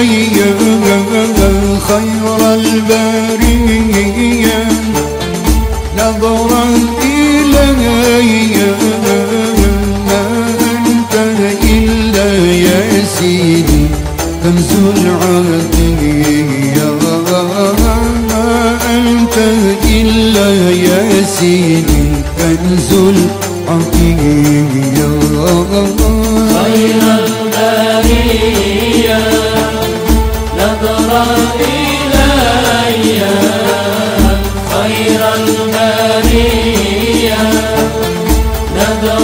إلي خير البرية نظرا إلي ما أنت إلا يا سيدي كنز العطية ما أنت إلا يا سيدي كنز العطية.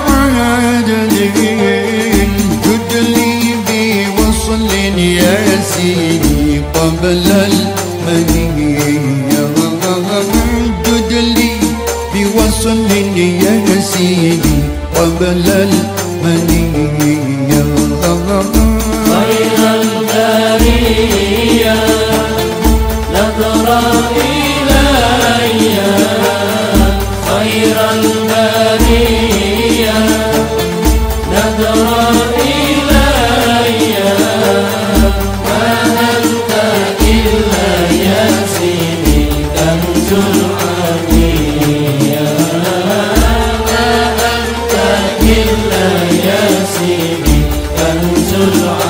وتقعدني جدلي بوصل يا سيدي قبل المنية جدلي بوصل يا سيدي قبل المنية خير البرية نظرائي أنت العالم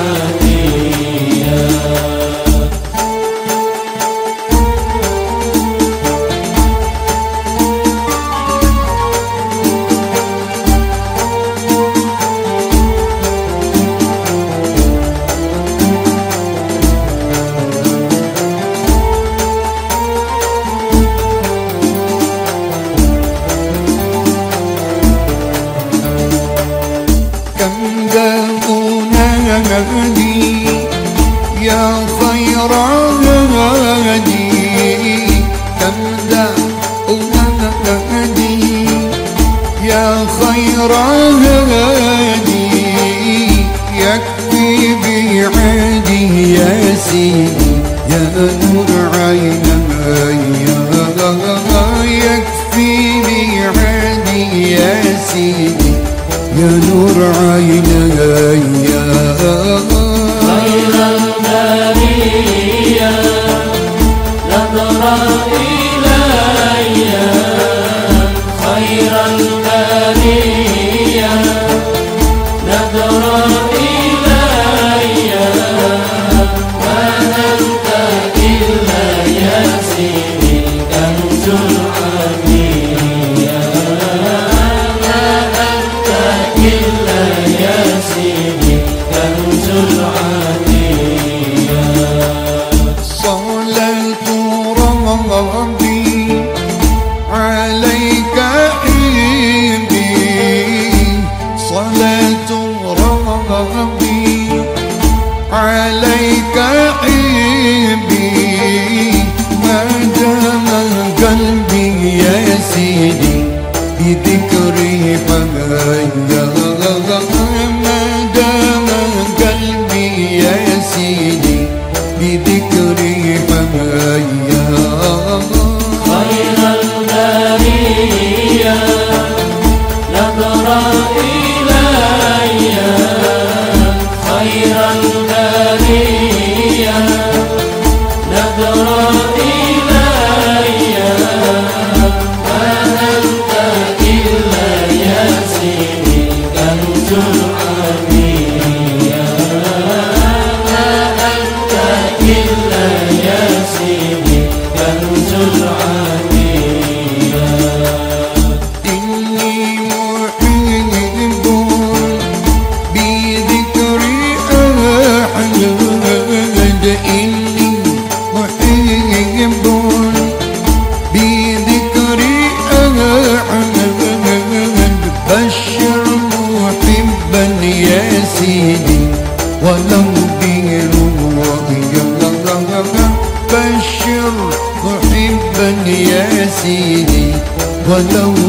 good. la la إلي خيرا بريا نذرا إلي فأنت إلا ياسين كنز العمية فأنت إلا ياسين كنز العمية ولو دينوا بشر محبا يا سيدي ولو